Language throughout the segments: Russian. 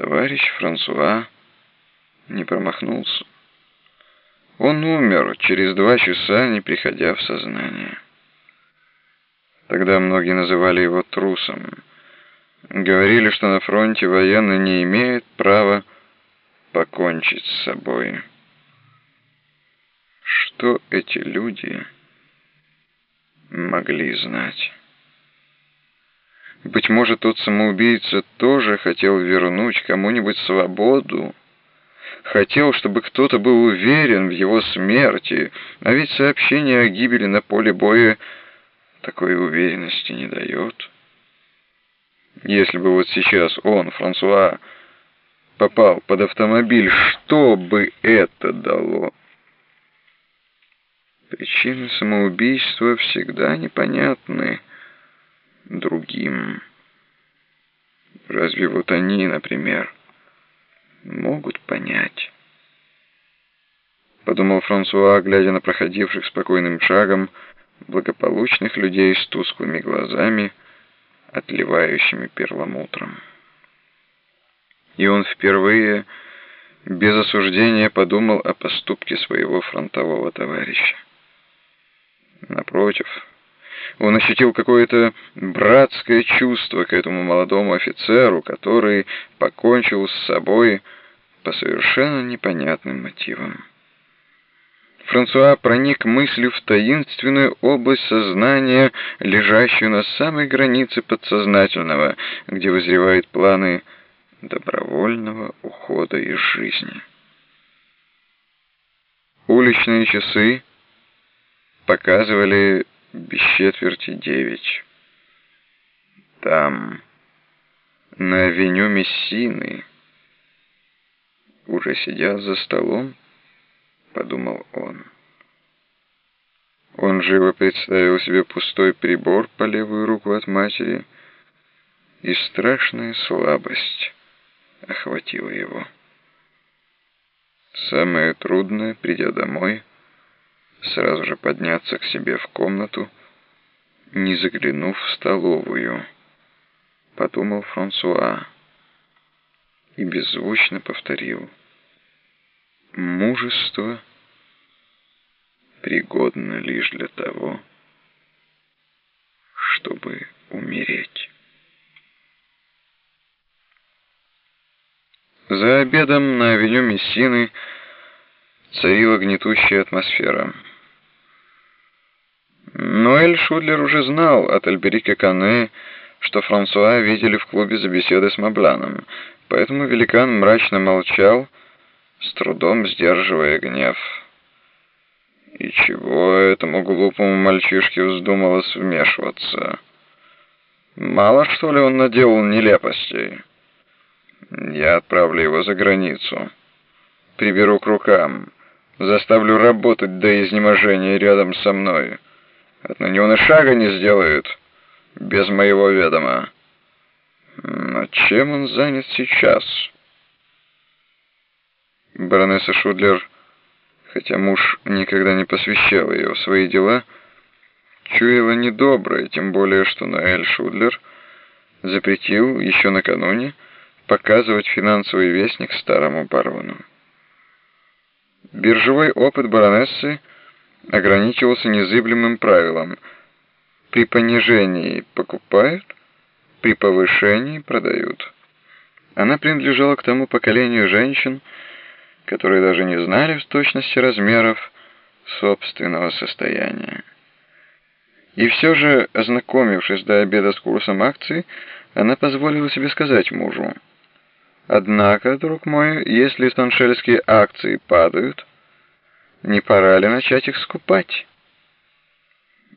Товарищ Франсуа не промахнулся. Он умер через два часа, не приходя в сознание. Тогда многие называли его трусом. Говорили, что на фронте военный не имеет права покончить с собой. Что эти люди могли знать? Быть может, тот самоубийца тоже хотел вернуть кому-нибудь свободу, хотел, чтобы кто-то был уверен в его смерти, а ведь сообщение о гибели на поле боя такой уверенности не дает. Если бы вот сейчас он, Франсуа, попал под автомобиль, что бы это дало? Причины самоубийства всегда непонятны другим. Разве вот они, например, могут понять? Подумал Франсуа, глядя на проходивших спокойным шагом благополучных людей с тусклыми глазами, отливающими перламутром. И он впервые без осуждения подумал о поступке своего фронтового товарища. Напротив, он ощутил какое-то братское чувство к этому молодому офицеру, который покончил с собой по совершенно непонятным мотивам. Франсуа проник мыслью в таинственную область сознания, лежащую на самой границе подсознательного, где вызревают планы добровольного ухода из жизни. Уличные часы показывали без четверти девять. Там, на авеню Мессины, уже сидя за столом, подумал он. Он живо представил себе пустой прибор по левую руку от матери, и страшная слабость охватила его. Самое трудное, придя домой, сразу же подняться к себе в комнату, не заглянув в столовую, подумал Франсуа и беззвучно повторил. Мужество пригодно лишь для того, чтобы умереть. За обедом на авеню Мессины царила гнетущая атмосфера. Ноэль Шудлер уже знал от Альберика Кане, что Франсуа видели в клубе за беседой с Мабланом, поэтому великан мрачно молчал, с трудом сдерживая гнев. И чего этому глупому мальчишке вздумалось вмешиваться? Мало что ли он наделал нелепостей? Я отправлю его за границу. Приберу к рукам. Заставлю работать до изнеможения рядом со мной. Отныне он и шага не сделает без моего ведома. Но чем он занят сейчас? Баронесса Шудлер, хотя муж никогда не посвящал ее в свои дела, чуяла недоброе, тем более, что Ноэль Шудлер запретил еще накануне показывать финансовый вестник старому барону. Биржевой опыт баронессы ограничивался незыблемым правилом «при понижении покупают, при повышении продают». Она принадлежала к тому поколению женщин, которые даже не знали в точности размеров собственного состояния. И все же, ознакомившись до обеда с курсом акций, она позволила себе сказать мужу, «Однако, друг мой, если саншельские акции падают, не пора ли начать их скупать?»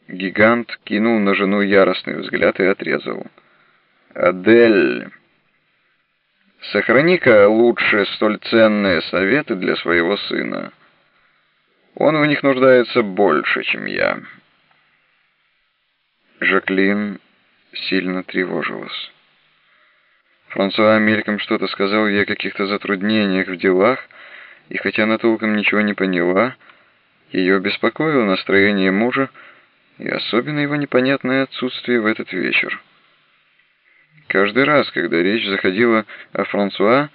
Гигант кинул на жену яростный взгляд и отрезал. «Адель, сохрани-ка лучше столь ценные советы для своего сына. Он в них нуждается больше, чем я». Жаклин сильно тревожилась. Франсуа мельком что-то сказал ей о каких-то затруднениях в делах, и хотя она толком ничего не поняла, ее беспокоило настроение мужа и особенно его непонятное отсутствие в этот вечер. Каждый раз, когда речь заходила о Франсуа,